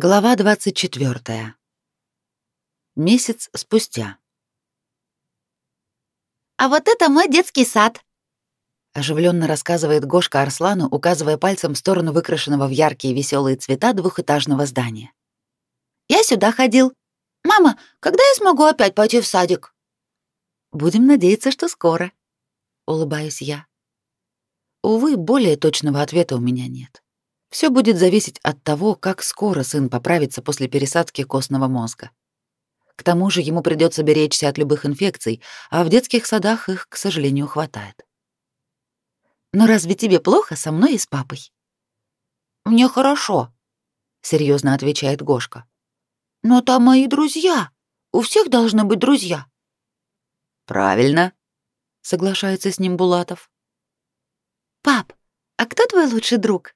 Глава 24. Месяц спустя. А вот это мой детский сад, оживленно рассказывает Гошка Арслану, указывая пальцем в сторону выкрашенного в яркие веселые цвета двухэтажного здания. Я сюда ходил. Мама, когда я смогу опять пойти в садик? Будем надеяться, что скоро, улыбаюсь я. Увы, более точного ответа у меня нет. Все будет зависеть от того, как скоро сын поправится после пересадки костного мозга. К тому же ему придется беречься от любых инфекций, а в детских садах их, к сожалению, хватает. Но разве тебе плохо со мной и с папой? Мне хорошо, серьезно отвечает Гошка. Но там мои друзья. У всех должны быть друзья. Правильно, соглашается с ним Булатов. Пап, а кто твой лучший друг?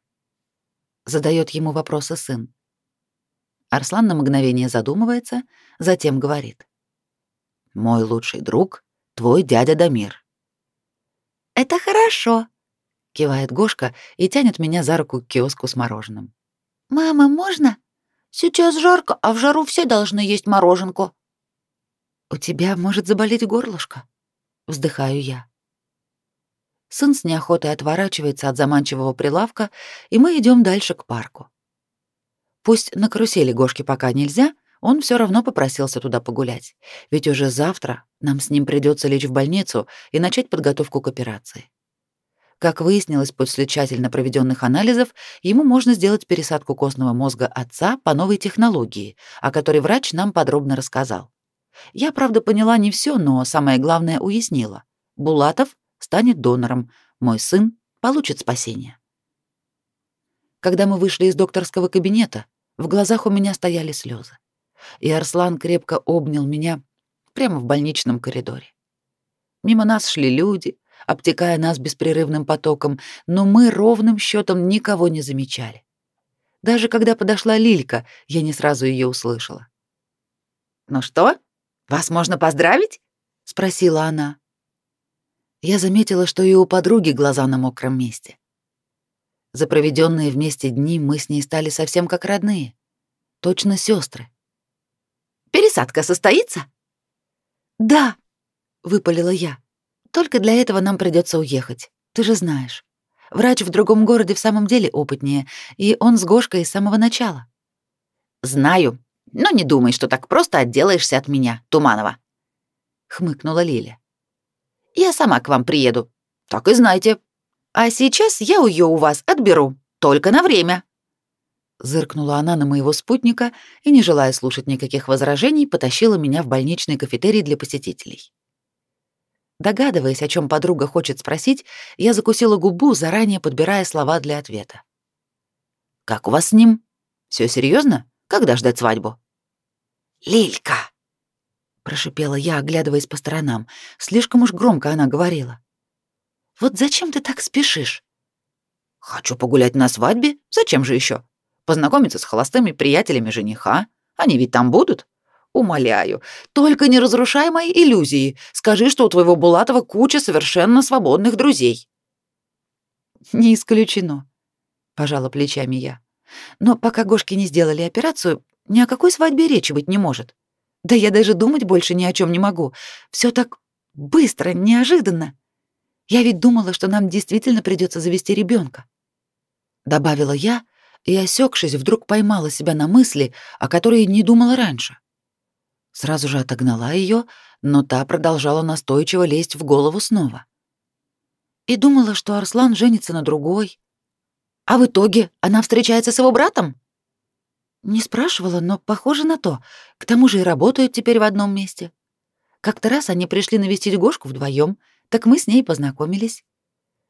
Задает ему вопросы сын. Арслан на мгновение задумывается, затем говорит: "Мой лучший друг твой дядя Дамир". "Это хорошо", кивает Гошка и тянет меня за руку к киоску с мороженым. "Мама, можно? Сейчас жарко, а в жару все должны есть мороженку". "У тебя может заболеть горлышко", вздыхаю я. Сын с неохотой отворачивается от заманчивого прилавка, и мы идем дальше к парку. Пусть на карусели Гошки пока нельзя, он все равно попросился туда погулять, ведь уже завтра нам с ним придется лечь в больницу и начать подготовку к операции. Как выяснилось после тщательно проведенных анализов, ему можно сделать пересадку костного мозга отца по новой технологии, о которой врач нам подробно рассказал. Я, правда, поняла не все, но самое главное уяснила. Булатов станет донором, мой сын получит спасение. Когда мы вышли из докторского кабинета, в глазах у меня стояли слезы, и Арслан крепко обнял меня прямо в больничном коридоре. Мимо нас шли люди, обтекая нас беспрерывным потоком, но мы ровным счетом никого не замечали. Даже когда подошла Лилька, я не сразу ее услышала. «Ну что, вас можно поздравить?» — спросила она я заметила, что и у подруги глаза на мокром месте. За проведенные вместе дни мы с ней стали совсем как родные, точно сестры. Пересадка состоится? Да, выпалила я. Только для этого нам придется уехать. Ты же знаешь. Врач в другом городе в самом деле опытнее, и он с Гошкой с самого начала. Знаю, но не думай, что так просто отделаешься от меня, Туманова, хмыкнула Лиля. Я сама к вам приеду. Так и знайте. А сейчас я ее у вас отберу. Только на время». Зыркнула она на моего спутника и, не желая слушать никаких возражений, потащила меня в больничный кафетерий для посетителей. Догадываясь, о чем подруга хочет спросить, я закусила губу, заранее подбирая слова для ответа. «Как у вас с ним? Все серьезно? Когда ждать свадьбу?» «Лилька!» Прошипела я, оглядываясь по сторонам. Слишком уж громко она говорила. Вот зачем ты так спешишь? Хочу погулять на свадьбе. Зачем же еще? Познакомиться с холостыми приятелями жениха. Они ведь там будут. Умоляю, только не разрушай мои иллюзии. Скажи, что у твоего Булатова куча совершенно свободных друзей. Не исключено, пожала плечами я. Но пока Гошки не сделали операцию, ни о какой свадьбе речи быть не может. Да я даже думать больше ни о чем не могу. Все так быстро, неожиданно. Я ведь думала, что нам действительно придется завести ребенка. Добавила я и, осекшись, вдруг поймала себя на мысли, о которой не думала раньше. Сразу же отогнала ее, но та продолжала настойчиво лезть в голову снова. И думала, что Арслан женится на другой. А в итоге она встречается с его братом? Не спрашивала, но похоже на то. К тому же и работают теперь в одном месте. Как-то раз они пришли навестить Гошку вдвоем, так мы с ней познакомились.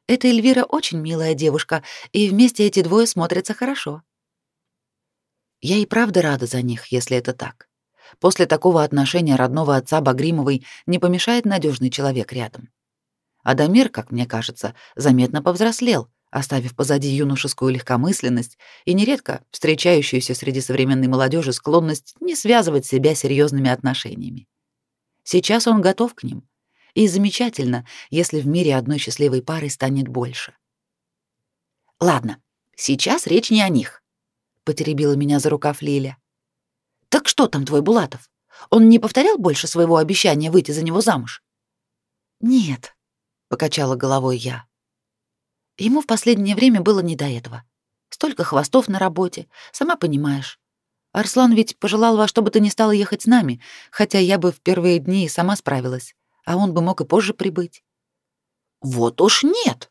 Эта Эльвира очень милая девушка, и вместе эти двое смотрятся хорошо. Я и правда рада за них, если это так. После такого отношения родного отца Багримовой не помешает надежный человек рядом. Адамир, как мне кажется, заметно повзрослел, оставив позади юношескую легкомысленность и нередко встречающуюся среди современной молодежи склонность не связывать себя серьезными отношениями. Сейчас он готов к ним, и замечательно, если в мире одной счастливой пары станет больше. Ладно, сейчас речь не о них. потеребила меня за рукав Лиля. Так что там твой Булатов? Он не повторял больше своего обещания выйти за него замуж? Нет, покачала головой я. Ему в последнее время было не до этого. Столько хвостов на работе, сама понимаешь. Арслан ведь пожелал во что бы то ни стало ехать с нами, хотя я бы в первые дни сама справилась, а он бы мог и позже прибыть. Вот уж нет.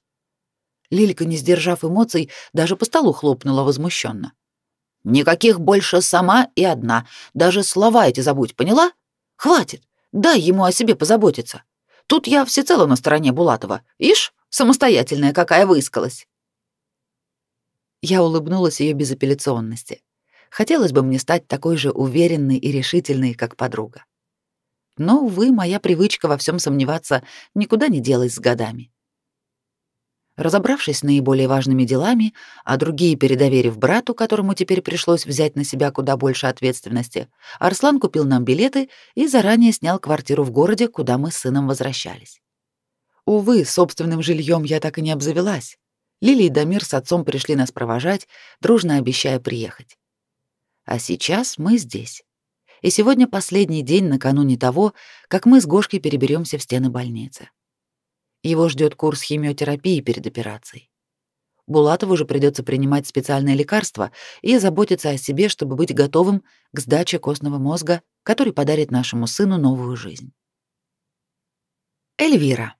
Лилька, не сдержав эмоций, даже по столу хлопнула возмущенно. Никаких больше сама и одна. Даже слова эти забудь, поняла? Хватит. Дай ему о себе позаботиться. Тут я всецело на стороне Булатова. Ишь, самостоятельная какая выискалась. Я улыбнулась ее безапелляционности. Хотелось бы мне стать такой же уверенной и решительной, как подруга. Но, увы, моя привычка во всем сомневаться никуда не делась с годами. Разобравшись с наиболее важными делами, а другие передоверив брату, которому теперь пришлось взять на себя куда больше ответственности, Арслан купил нам билеты и заранее снял квартиру в городе, куда мы с сыном возвращались. Увы, собственным жильем я так и не обзавелась. Лили и Дамир с отцом пришли нас провожать, дружно обещая приехать. А сейчас мы здесь. И сегодня последний день накануне того, как мы с Гошкой переберемся в стены больницы. Его ждет курс химиотерапии перед операцией. Булатову же придется принимать специальное лекарство и заботиться о себе, чтобы быть готовым к сдаче костного мозга, который подарит нашему сыну новую жизнь. Эльвира.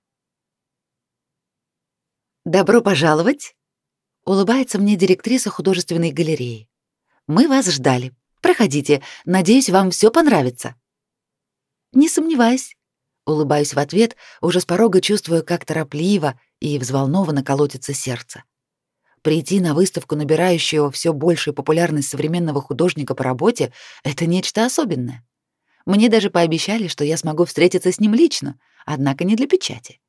«Добро пожаловать!» — улыбается мне директриса художественной галереи. «Мы вас ждали. Проходите. Надеюсь, вам все понравится». «Не сомневаюсь», Улыбаюсь в ответ, уже с порога чувствую, как торопливо и взволнованно колотится сердце. Прийти на выставку, набирающую все большую популярность современного художника по работе, это нечто особенное. Мне даже пообещали, что я смогу встретиться с ним лично, однако не для печати.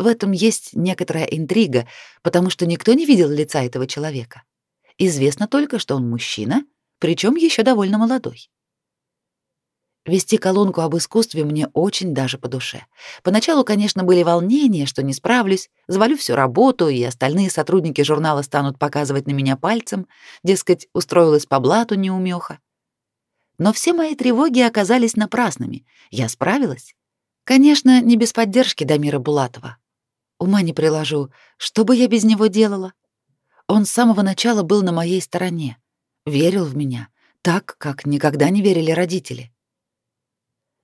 В этом есть некоторая интрига, потому что никто не видел лица этого человека. Известно только, что он мужчина, причем еще довольно молодой. Вести колонку об искусстве мне очень даже по душе. Поначалу, конечно, были волнения, что не справлюсь, завалю всю работу, и остальные сотрудники журнала станут показывать на меня пальцем, дескать, устроилась по блату неумеха. Но все мои тревоги оказались напрасными. Я справилась. Конечно, не без поддержки Дамира Булатова. Ума не приложу, что бы я без него делала? Он с самого начала был на моей стороне, верил в меня, так, как никогда не верили родители.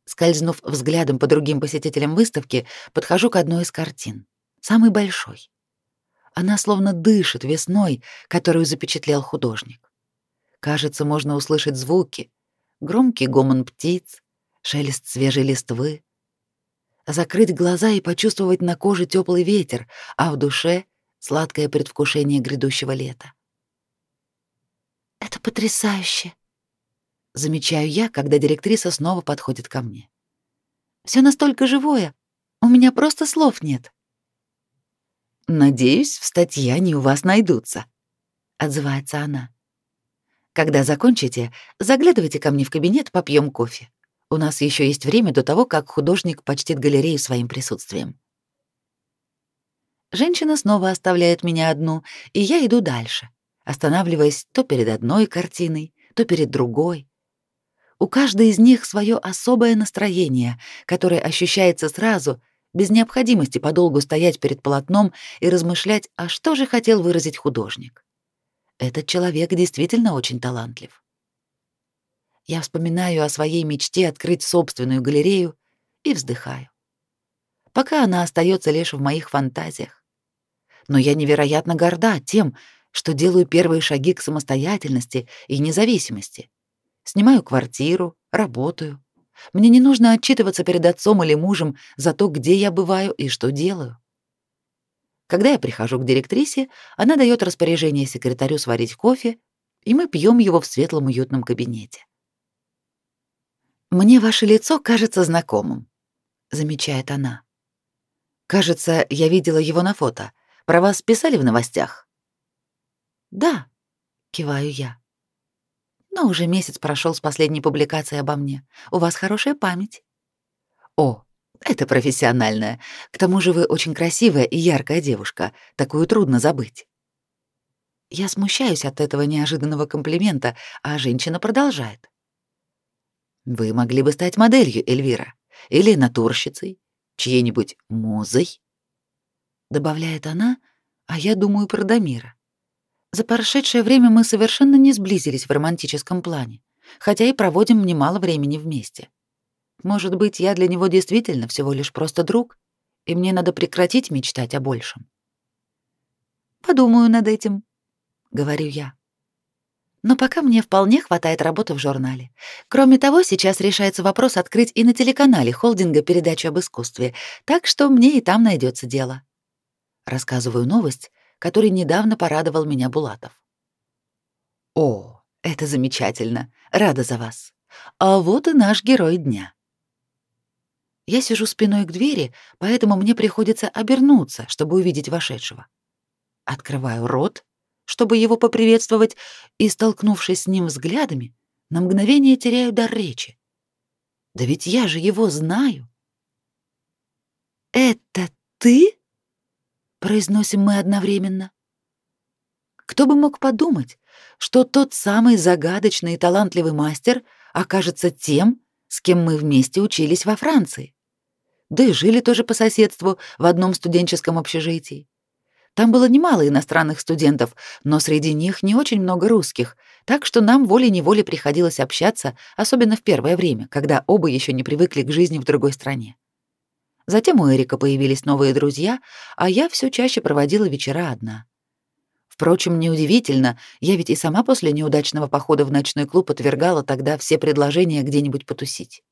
Скользнув взглядом по другим посетителям выставки, подхожу к одной из картин, самой большой. Она словно дышит весной, которую запечатлел художник. Кажется, можно услышать звуки, громкий гомон птиц, шелест свежей листвы. Закрыть глаза и почувствовать на коже теплый ветер, а в душе сладкое предвкушение грядущего лета. Это потрясающе, замечаю я, когда директриса снова подходит ко мне. Все настолько живое. У меня просто слов нет. Надеюсь, в статье они у вас найдутся, отзывается она. Когда закончите, заглядывайте ко мне в кабинет, попьем кофе. У нас еще есть время до того, как художник почтит галерею своим присутствием. Женщина снова оставляет меня одну, и я иду дальше, останавливаясь то перед одной картиной, то перед другой, у каждой из них свое особое настроение, которое ощущается сразу, без необходимости подолгу стоять перед полотном и размышлять, а что же хотел выразить художник. Этот человек действительно очень талантлив. Я вспоминаю о своей мечте открыть собственную галерею и вздыхаю. Пока она остается лишь в моих фантазиях. Но я невероятно горда тем, что делаю первые шаги к самостоятельности и независимости. Снимаю квартиру, работаю. Мне не нужно отчитываться перед отцом или мужем за то, где я бываю и что делаю. Когда я прихожу к директрисе, она дает распоряжение секретарю сварить кофе, и мы пьем его в светлом уютном кабинете. «Мне ваше лицо кажется знакомым», — замечает она. «Кажется, я видела его на фото. Про вас писали в новостях?» «Да», — киваю я. Но уже месяц прошел с последней публикации обо мне. У вас хорошая память. О, это профессиональная. К тому же вы очень красивая и яркая девушка. Такую трудно забыть. Я смущаюсь от этого неожиданного комплимента, а женщина продолжает. Вы могли бы стать моделью, Эльвира, или натурщицей, чьей-нибудь музой, добавляет она, а я думаю про Дамира. За прошедшее время мы совершенно не сблизились в романтическом плане, хотя и проводим немало времени вместе. Может быть, я для него действительно всего лишь просто друг, и мне надо прекратить мечтать о большем. Подумаю над этим, говорю я. Но пока мне вполне хватает работы в журнале. Кроме того, сейчас решается вопрос открыть и на телеканале холдинга передачу об искусстве, так что мне и там найдется дело. Рассказываю новость, которой недавно порадовал меня Булатов. О, это замечательно. Рада за вас. А вот и наш герой дня. Я сижу спиной к двери, поэтому мне приходится обернуться, чтобы увидеть вошедшего. Открываю рот, чтобы его поприветствовать, и, столкнувшись с ним взглядами, на мгновение теряю дар речи. Да ведь я же его знаю. «Это ты?» — произносим мы одновременно. Кто бы мог подумать, что тот самый загадочный и талантливый мастер окажется тем, с кем мы вместе учились во Франции да и жили тоже по соседству в одном студенческом общежитии. Там было немало иностранных студентов, но среди них не очень много русских, так что нам волей-неволей приходилось общаться, особенно в первое время, когда оба еще не привыкли к жизни в другой стране. Затем у Эрика появились новые друзья, а я все чаще проводила вечера одна. Впрочем, неудивительно, я ведь и сама после неудачного похода в ночной клуб отвергала тогда все предложения где-нибудь потусить.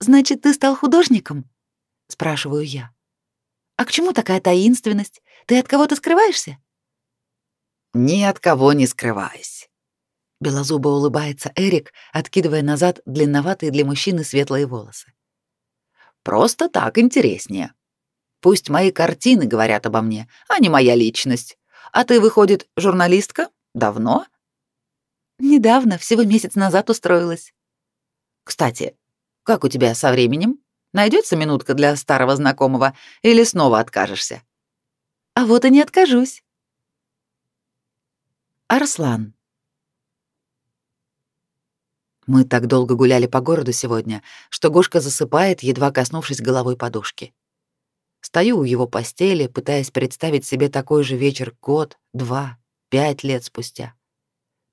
Значит, ты стал художником? спрашиваю я. А к чему такая таинственность? Ты от кого-то скрываешься? Ни от кого не скрываюсь. Белозубо улыбается Эрик, откидывая назад длинноватые для мужчины светлые волосы. Просто так интереснее. Пусть мои картины говорят обо мне, а не моя личность. А ты, выходит, журналистка? Давно? Недавно, всего месяц назад устроилась. Кстати, как у тебя со временем? Найдется минутка для старого знакомого или снова откажешься? А вот и не откажусь. Арслан. Мы так долго гуляли по городу сегодня, что Гошка засыпает, едва коснувшись головой подушки. Стою у его постели, пытаясь представить себе такой же вечер год, два, пять лет спустя.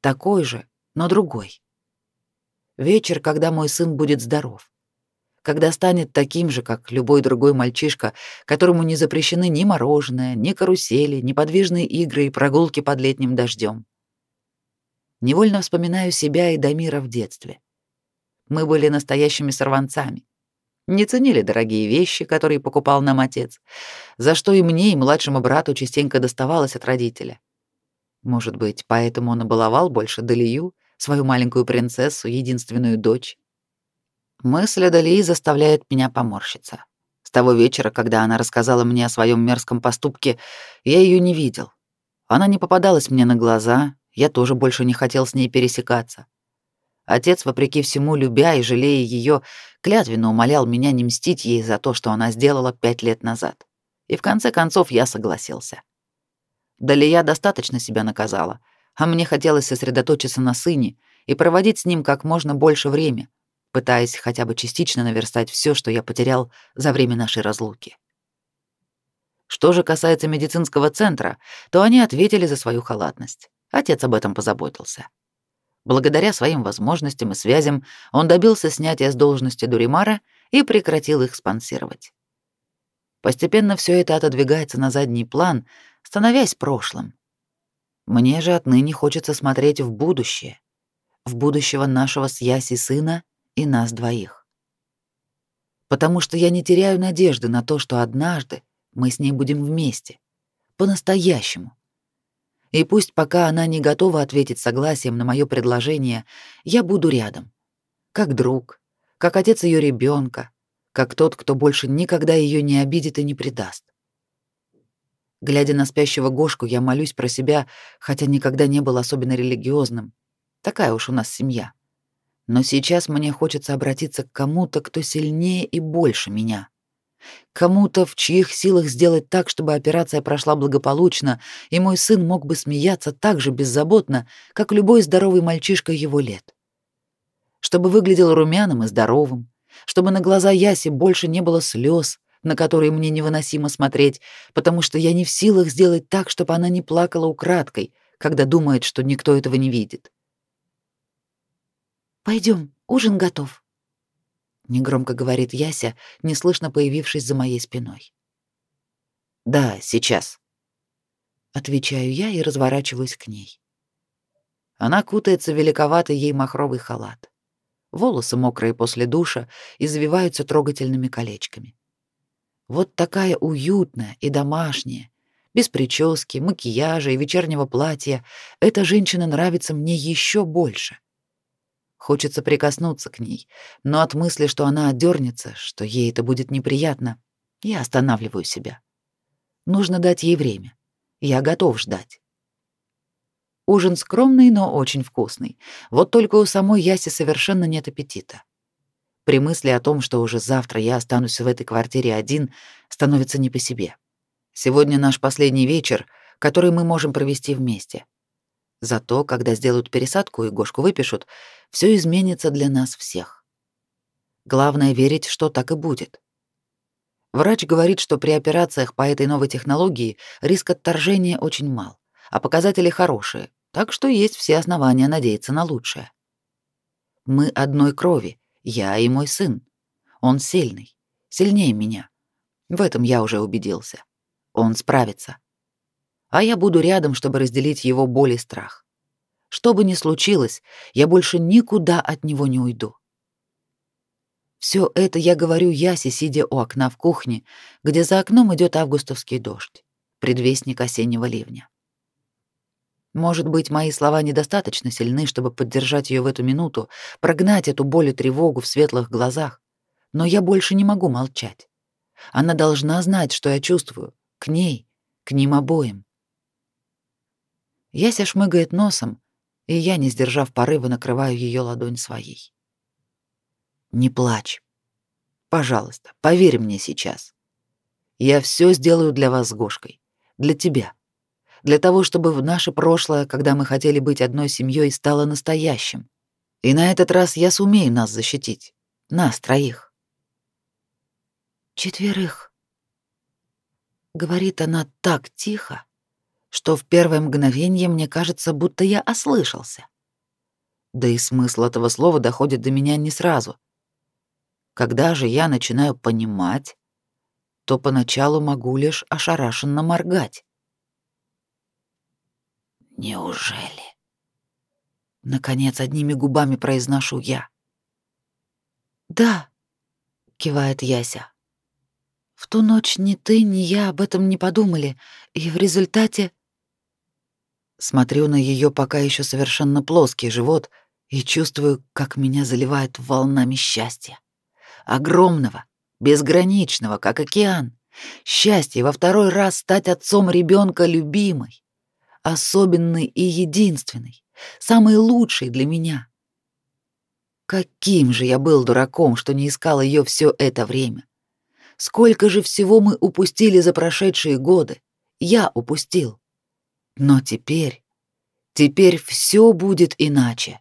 Такой же, но другой. Вечер, когда мой сын будет здоров. Когда станет таким же, как любой другой мальчишка, которому не запрещены ни мороженое, ни карусели, ни подвижные игры и прогулки под летним дождем. Невольно вспоминаю себя и Дамира в детстве. Мы были настоящими сорванцами. Не ценили дорогие вещи, которые покупал нам отец, за что и мне, и младшему брату частенько доставалось от родителя. Может быть, поэтому он и баловал больше Далию, свою маленькую принцессу, единственную дочь. Мысль о Далии заставляет меня поморщиться. С того вечера, когда она рассказала мне о своем мерзком поступке, я ее не видел. Она не попадалась мне на глаза, я тоже больше не хотел с ней пересекаться. Отец, вопреки всему, любя и жалея ее, клятвенно умолял меня не мстить ей за то, что она сделала пять лет назад. И в конце концов я согласился. Далия достаточно себя наказала, а мне хотелось сосредоточиться на сыне и проводить с ним как можно больше времени, пытаясь хотя бы частично наверстать все, что я потерял за время нашей разлуки. Что же касается медицинского центра, то они ответили за свою халатность. Отец об этом позаботился. Благодаря своим возможностям и связям он добился снятия с должности Дуримара и прекратил их спонсировать. Постепенно все это отодвигается на задний план, становясь прошлым. Мне же отныне хочется смотреть в будущее, в будущего нашего с Яси сына и нас двоих. Потому что я не теряю надежды на то, что однажды мы с ней будем вместе, по-настоящему. И пусть пока она не готова ответить согласием на мое предложение, я буду рядом, как друг, как отец ее ребенка, как тот, кто больше никогда ее не обидит и не предаст. Глядя на спящего Гошку, я молюсь про себя, хотя никогда не был особенно религиозным. Такая уж у нас семья. Но сейчас мне хочется обратиться к кому-то, кто сильнее и больше меня. Кому-то, в чьих силах сделать так, чтобы операция прошла благополучно, и мой сын мог бы смеяться так же беззаботно, как любой здоровый мальчишка его лет. Чтобы выглядел румяным и здоровым, чтобы на глаза Яси больше не было слез, на которые мне невыносимо смотреть, потому что я не в силах сделать так, чтобы она не плакала украдкой, когда думает, что никто этого не видит. Пойдем, ужин готов негромко говорит Яся, неслышно появившись за моей спиной. Да, сейчас. Отвечаю я и разворачиваюсь к ней. Она кутается в великоватый ей махровый халат. Волосы мокрые после душа и завиваются трогательными колечками. Вот такая уютная и домашняя, без прически, макияжа и вечернего платья, эта женщина нравится мне еще больше. Хочется прикоснуться к ней, но от мысли, что она отдернется, что ей это будет неприятно, я останавливаю себя. Нужно дать ей время. Я готов ждать. Ужин скромный, но очень вкусный. Вот только у самой Яси совершенно нет аппетита. При мысли о том, что уже завтра я останусь в этой квартире один, становится не по себе. Сегодня наш последний вечер, который мы можем провести вместе. Зато, когда сделают пересадку и Гошку выпишут, все изменится для нас всех. Главное верить, что так и будет. Врач говорит, что при операциях по этой новой технологии риск отторжения очень мал, а показатели хорошие, так что есть все основания надеяться на лучшее. Мы одной крови, я и мой сын. Он сильный, сильнее меня. В этом я уже убедился. Он справится а я буду рядом, чтобы разделить его боль и страх. Что бы ни случилось, я больше никуда от него не уйду. Все это я говорю Ясе, сидя у окна в кухне, где за окном идет августовский дождь, предвестник осеннего ливня. Может быть, мои слова недостаточно сильны, чтобы поддержать ее в эту минуту, прогнать эту боль и тревогу в светлых глазах, но я больше не могу молчать. Она должна знать, что я чувствую, к ней, к ним обоим. Яся шмыгает носом, и я, не сдержав порыва, накрываю ее ладонь своей. Не плачь. Пожалуйста, поверь мне сейчас. Я все сделаю для вас с Гошкой, для тебя. Для того, чтобы в наше прошлое, когда мы хотели быть одной семьей, стало настоящим. И на этот раз я сумею нас защитить. Нас троих. Четверых. Говорит она так тихо, что в первое мгновение мне кажется, будто я ослышался. Да и смысл этого слова доходит до меня не сразу. Когда же я начинаю понимать, то поначалу могу лишь ошарашенно моргать. Неужели? Наконец одними губами произношу я. Да, кивает Яся. В ту ночь ни ты, ни я об этом не подумали, и в результате Смотрю на ее пока еще совершенно плоский живот и чувствую, как меня заливает волнами счастья. Огромного, безграничного, как океан. Счастье во второй раз стать отцом ребенка любимой, особенной и единственной, самой лучшей для меня. Каким же я был дураком, что не искал ее все это время. Сколько же всего мы упустили за прошедшие годы. Я упустил. Но теперь, теперь все будет иначе.